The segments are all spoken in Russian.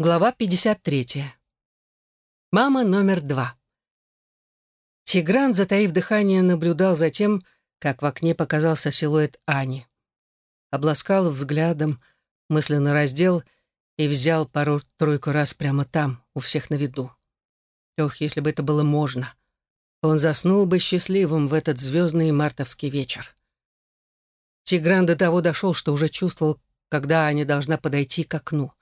Глава 53. Мама номер два. Тигран, затаив дыхание, наблюдал за тем, как в окне показался силуэт Ани. Обласкал взглядом, мысленно раздел и взял пару-тройку раз прямо там, у всех на виду. Ох, если бы это было можно. Он заснул бы счастливым в этот звездный мартовский вечер. Тигран до того дошел, что уже чувствовал, когда Аня должна подойти к окну.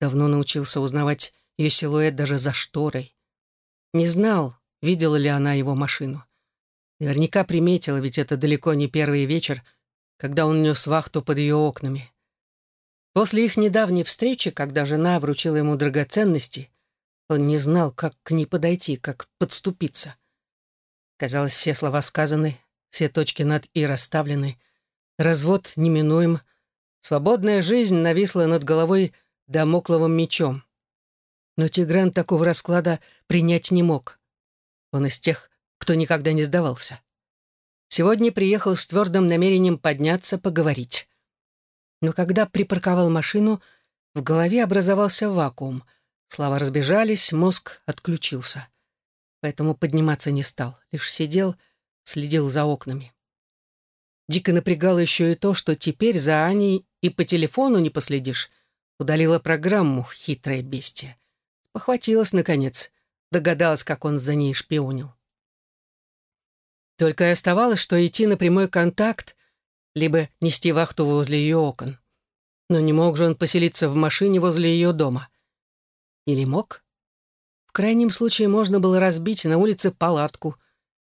Давно научился узнавать ее силуэт даже за шторой. Не знал, видела ли она его машину. Наверняка приметила, ведь это далеко не первый вечер, когда он нес вахту под ее окнами. После их недавней встречи, когда жена вручила ему драгоценности, он не знал, как к ней подойти, как подступиться. Казалось, все слова сказаны, все точки над «и» расставлены. Развод неминуем. Свободная жизнь нависла над головой дамокловым мечом. Но Тигран такого расклада принять не мог. Он из тех, кто никогда не сдавался. Сегодня приехал с твердым намерением подняться, поговорить. Но когда припарковал машину, в голове образовался вакуум. Слова разбежались, мозг отключился. Поэтому подниматься не стал, лишь сидел, следил за окнами. Дико напрягало еще и то, что теперь за Аней и по телефону не последишь, Удалила программу, хитрая бестия. Похватилась, наконец. Догадалась, как он за ней шпионил. Только и оставалось, что идти на прямой контакт, либо нести вахту возле ее окон. Но не мог же он поселиться в машине возле ее дома. Или мог? В крайнем случае можно было разбить на улице палатку,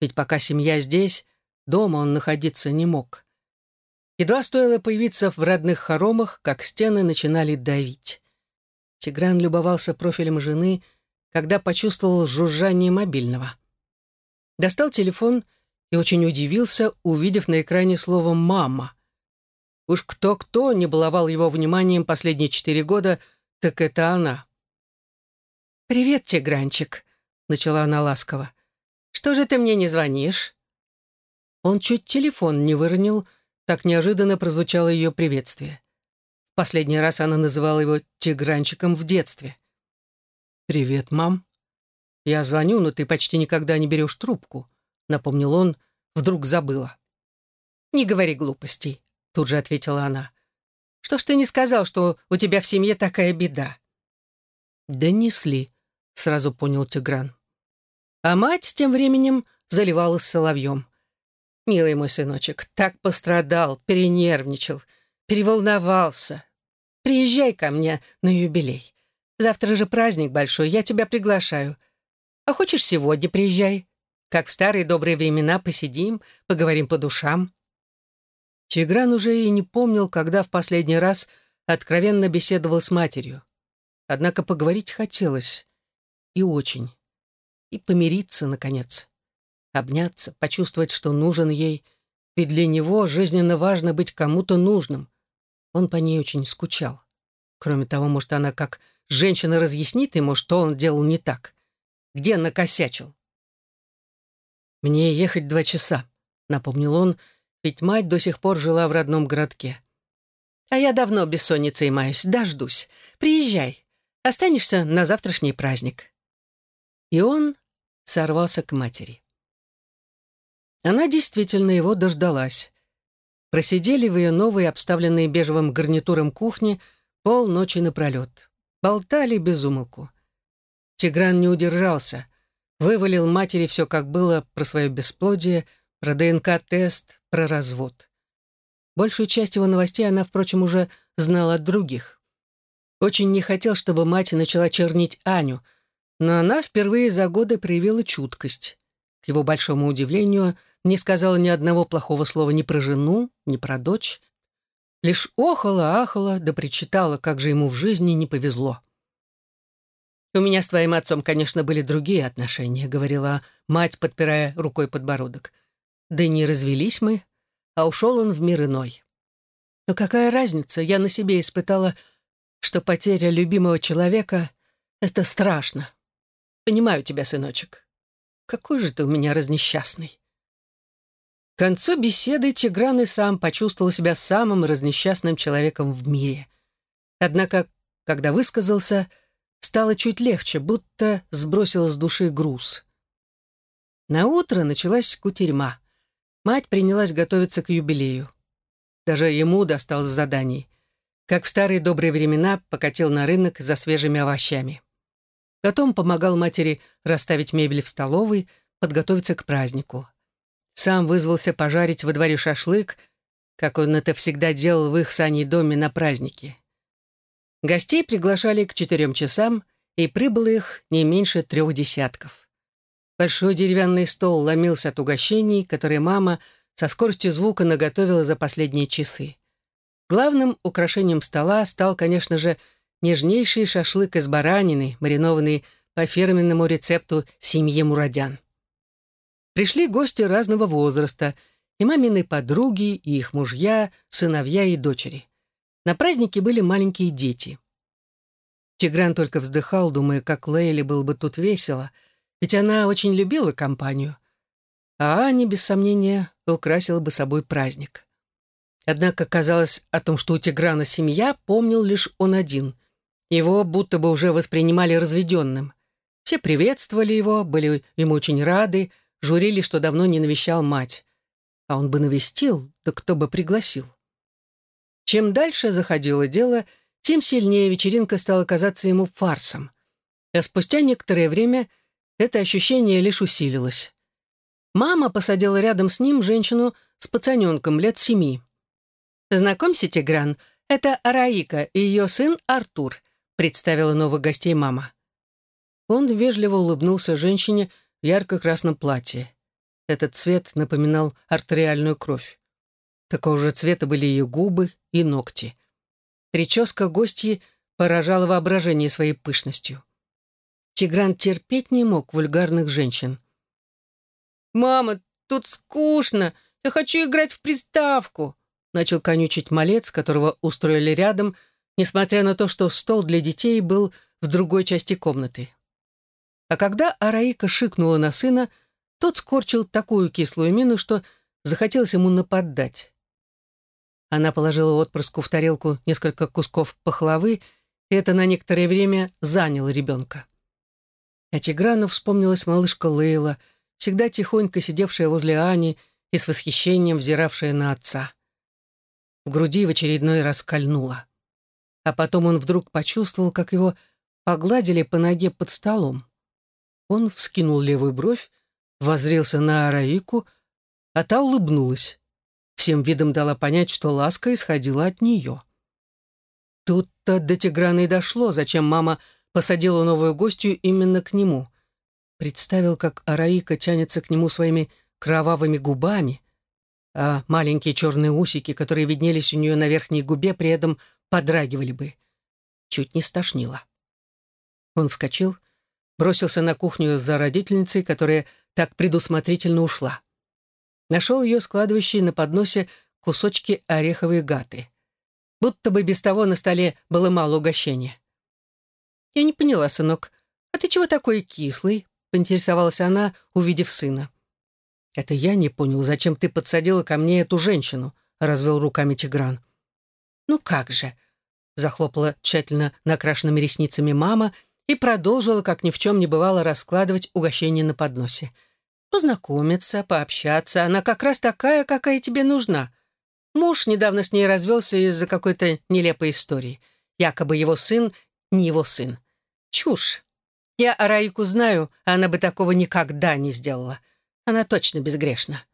ведь пока семья здесь, дома он находиться не мог. Едва стоило появиться в родных хоромах, как стены начинали давить. Тигран любовался профилем жены, когда почувствовал жужжание мобильного. Достал телефон и очень удивился, увидев на экране слово «мама». Уж кто-кто не баловал его вниманием последние четыре года, так это она. «Привет, Тигранчик», — начала она ласково. «Что же ты мне не звонишь?» Он чуть телефон не выронил, — так неожиданно прозвучало ее приветствие. Последний раз она называла его «тигранчиком» в детстве. «Привет, мам. Я звоню, но ты почти никогда не берешь трубку», — напомнил он, вдруг забыла. «Не говори глупостей», — тут же ответила она. «Что ж ты не сказал, что у тебя в семье такая беда?» «Донесли», — сразу понял Тигран. А мать тем временем заливалась соловьем. Милый мой сыночек, так пострадал, перенервничал, переволновался. Приезжай ко мне на юбилей. Завтра же праздник большой, я тебя приглашаю. А хочешь, сегодня приезжай? Как в старые добрые времена посидим, поговорим по душам». Чигран уже и не помнил, когда в последний раз откровенно беседовал с матерью. Однако поговорить хотелось. И очень. И помириться, наконец обняться, почувствовать, что нужен ей, ведь для него жизненно важно быть кому-то нужным. Он по ней очень скучал. Кроме того, может, она как женщина разъяснит ему, что он делал не так, где накосячил. «Мне ехать два часа», — напомнил он, ведь мать до сих пор жила в родном городке. «А я давно бессонницей маюсь, дождусь. Приезжай. Останешься на завтрашний праздник». И он сорвался к матери. Она действительно его дождалась. Просидели в ее новой, обставленной бежевым гарнитуром кухне, полночи напролет. Болтали без умолку. Тигран не удержался. Вывалил матери все, как было, про свое бесплодие, про ДНК-тест, про развод. Большую часть его новостей она, впрочем, уже знала от других. Очень не хотел, чтобы мать начала чернить Аню, но она впервые за годы проявила чуткость. К его большому удивлению — не сказала ни одного плохого слова ни про жену, ни про дочь. Лишь охала, ахала, да причитала, как же ему в жизни не повезло. «У меня с твоим отцом, конечно, были другие отношения», — говорила мать, подпирая рукой подбородок. «Да не развелись мы, а ушел он в мир иной. Но какая разница, я на себе испытала, что потеря любимого человека — это страшно. Понимаю тебя, сыночек. Какой же ты у меня разнесчастный». К концу беседы Тигран и сам почувствовал себя самым разнесчастным человеком в мире. Однако, когда высказался, стало чуть легче, будто сбросил с души груз. На утро началась кутерьма. Мать принялась готовиться к юбилею. Даже ему досталось заданий. Как в старые добрые времена покатил на рынок за свежими овощами. Потом помогал матери расставить мебель в столовой, подготовиться к празднику. Сам вызвался пожарить во дворе шашлык, как он это всегда делал в их сане доме на празднике. Гостей приглашали к четырем часам, и прибыло их не меньше трех десятков. Большой деревянный стол ломился от угощений, которые мама со скоростью звука наготовила за последние часы. Главным украшением стола стал, конечно же, нежнейший шашлык из баранины, маринованный по фирменному рецепту семьи Мурадян. Пришли гости разного возраста, и мамины подруги, и их мужья, сыновья и дочери. На празднике были маленькие дети. Тигран только вздыхал, думая, как Лейли было бы тут весело, ведь она очень любила компанию. А Аня, без сомнения, украсила бы собой праздник. Однако казалось о том, что у Тиграна семья, помнил лишь он один. Его будто бы уже воспринимали разведенным. Все приветствовали его, были ему очень рады, журили, что давно не навещал мать. А он бы навестил, да кто бы пригласил. Чем дальше заходило дело, тем сильнее вечеринка стала казаться ему фарсом. А спустя некоторое время это ощущение лишь усилилось. Мама посадила рядом с ним женщину с пацаненком лет семи. «Знакомься, Тигран, это Араика и ее сын Артур», представила новых гостей мама. Он вежливо улыбнулся женщине в ярко-красном платье. Этот цвет напоминал артериальную кровь. Такого же цвета были ее губы и ногти. Прическа гостьи поражала воображение своей пышностью. Тигран терпеть не мог вульгарных женщин. «Мама, тут скучно. Я хочу играть в приставку», начал конючить малец, которого устроили рядом, несмотря на то, что стол для детей был в другой части комнаты. А когда Араика шикнула на сына, тот скорчил такую кислую мину, что захотелось ему нападать. Она положила отпрыску в тарелку несколько кусков пахлавы, и это на некоторое время заняло ребенка. А Тиграну вспомнилась малышка Лейла, всегда тихонько сидевшая возле Ани и с восхищением взиравшая на отца. В груди в очередной раз кольнуло. А потом он вдруг почувствовал, как его погладили по ноге под столом. Он вскинул левую бровь, возрился на Араику, а та улыбнулась. Всем видом дала понять, что ласка исходила от нее. Тут-то до Тиграна и дошло, зачем мама посадила новую гостью именно к нему. Представил, как Араика тянется к нему своими кровавыми губами, а маленькие черные усики, которые виднелись у нее на верхней губе, при этом подрагивали бы. Чуть не стошнило. Он вскочил, бросился на кухню за родительницей, которая так предусмотрительно ушла. Нашел ее складывающей на подносе кусочки ореховой гаты. Будто бы без того на столе было мало угощения. «Я не поняла, сынок, а ты чего такой кислый?» — поинтересовалась она, увидев сына. «Это я не понял, зачем ты подсадила ко мне эту женщину?» — развел руками Тигран. «Ну как же!» — захлопала тщательно накрашенными ресницами мама — и продолжила, как ни в чем не бывало, раскладывать угощение на подносе. «Познакомиться, пообщаться, она как раз такая, какая тебе нужна. Муж недавно с ней развелся из-за какой-то нелепой истории. Якобы его сын не его сын. Чушь. Я Араику знаю, а она бы такого никогда не сделала. Она точно безгрешна.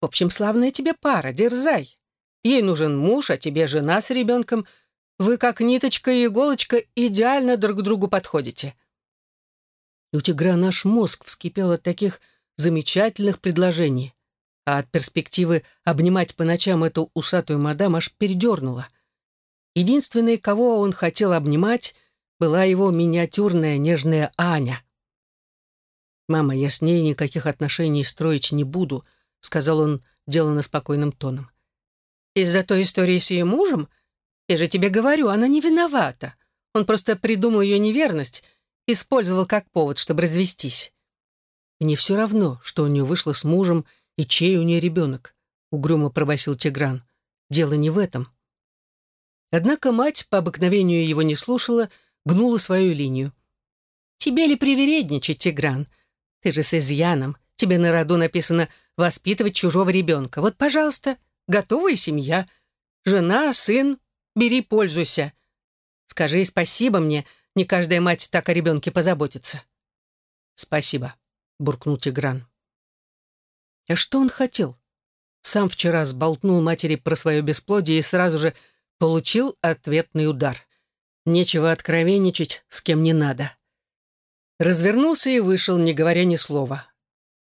В общем, славная тебе пара, дерзай. Ей нужен муж, а тебе жена с ребенком — вы, как ниточка и иголочка, идеально друг к другу подходите». У тигра наш мозг вскипел от таких замечательных предложений, а от перспективы обнимать по ночам эту усатую мадам аж передернуло. Единственной, кого он хотел обнимать, была его миниатюрная нежная Аня. «Мама, я с ней никаких отношений строить не буду», — сказал он деланно спокойным тоном. «Из-за той истории с ее мужем?» Я же тебе говорю, она не виновата. Он просто придумал ее неверность, использовал как повод, чтобы развестись. Мне все равно, что у нее вышло с мужем и чей у нее ребенок, угрюмо пробасил Тигран. Дело не в этом. Однако мать по обыкновению его не слушала, гнула свою линию. Тебе ли привередничать, Тигран? Ты же с изъяном. Тебе на роду написано «воспитывать чужого ребенка». Вот, пожалуйста, готовая семья. Жена, сын, бери, пользуйся. Скажи спасибо мне, не каждая мать так о ребенке позаботится. Спасибо, буркнул Тигран. А что он хотел? Сам вчера сболтнул матери про свое бесплодие и сразу же получил ответный удар. Нечего откровенничать, с кем не надо. Развернулся и вышел, не говоря ни слова.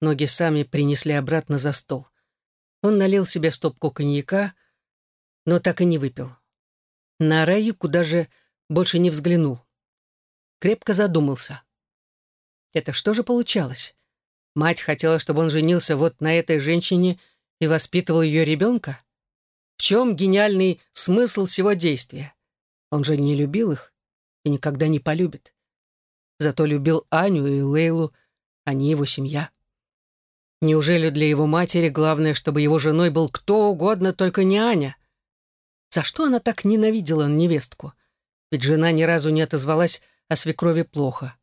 Ноги сами принесли обратно за стол. Он налил себе стопку коньяка, но так и не выпил. На Раю куда же больше не взглянул. Крепко задумался. Это что же получалось? Мать хотела, чтобы он женился вот на этой женщине и воспитывал ее ребенка? В чем гениальный смысл всего действия? Он же не любил их и никогда не полюбит. Зато любил Аню и Лейлу, они его семья. Неужели для его матери главное, чтобы его женой был кто угодно, только не Аня? За что она так ненавидела невестку? Ведь жена ни разу не отозвалась о свекрови плохо.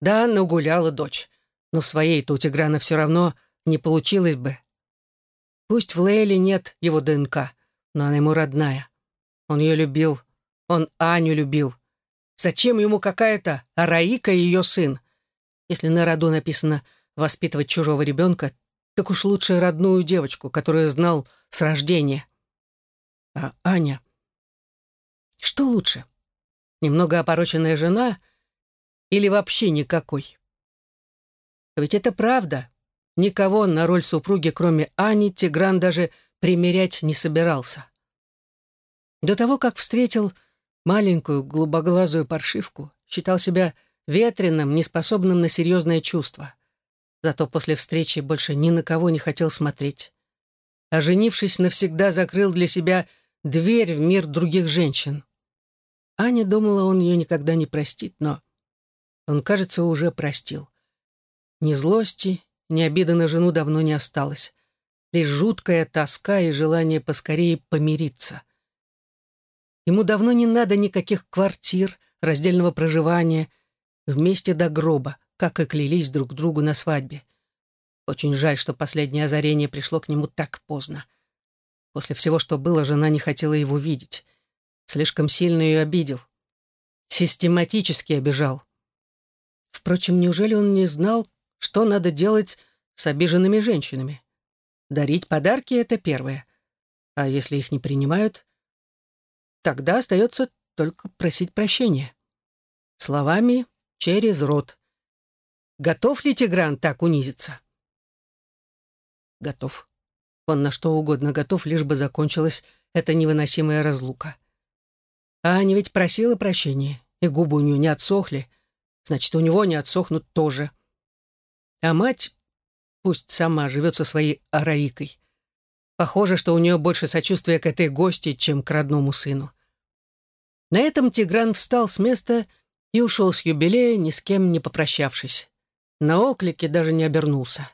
Да, нагуляла дочь, но своей-то у Тиграна все равно не получилось бы. Пусть в Лейле нет его ДНК, но она ему родная. Он ее любил, он Аню любил. Зачем ему какая-то Араика и ее сын? Если на роду написано воспитывать чужого ребенка, так уж лучше родную девочку, которую знал с рождения. А Аня? Что лучше? Немного опороченная жена или вообще никакой? Ведь это правда. Никого на роль супруги, кроме Ани, Тигран даже примерять не собирался. До того, как встретил маленькую голубоглазую паршивку, считал себя ветреным, неспособным на серьезное чувство. Зато после встречи больше ни на кого не хотел смотреть. А женившись, навсегда закрыл для себя дверь в мир других женщин. Аня думала, он ее никогда не простит, но он, кажется, уже простил. Ни злости, ни обиды на жену давно не осталось. Лишь жуткая тоска и желание поскорее помириться. Ему давно не надо никаких квартир, раздельного проживания, вместе до гроба как и клялись друг другу на свадьбе. Очень жаль, что последнее озарение пришло к нему так поздно. После всего, что было, жена не хотела его видеть. Слишком сильно ее обидел. Систематически обижал. Впрочем, неужели он не знал, что надо делать с обиженными женщинами? Дарить подарки — это первое. А если их не принимают, тогда остается только просить прощения. Словами через рот. Готов ли Тигран так унизиться? Готов. Он на что угодно готов, лишь бы закончилась эта невыносимая разлука. А Аня ведь просила прощения, и губы у нее не отсохли. Значит, у него не отсохнут тоже. А мать пусть сама живет со своей Араикой. Похоже, что у нее больше сочувствия к этой гости, чем к родному сыну. На этом Тигран встал с места и ушел с юбилея, ни с кем не попрощавшись. На оклике даже не обернулся.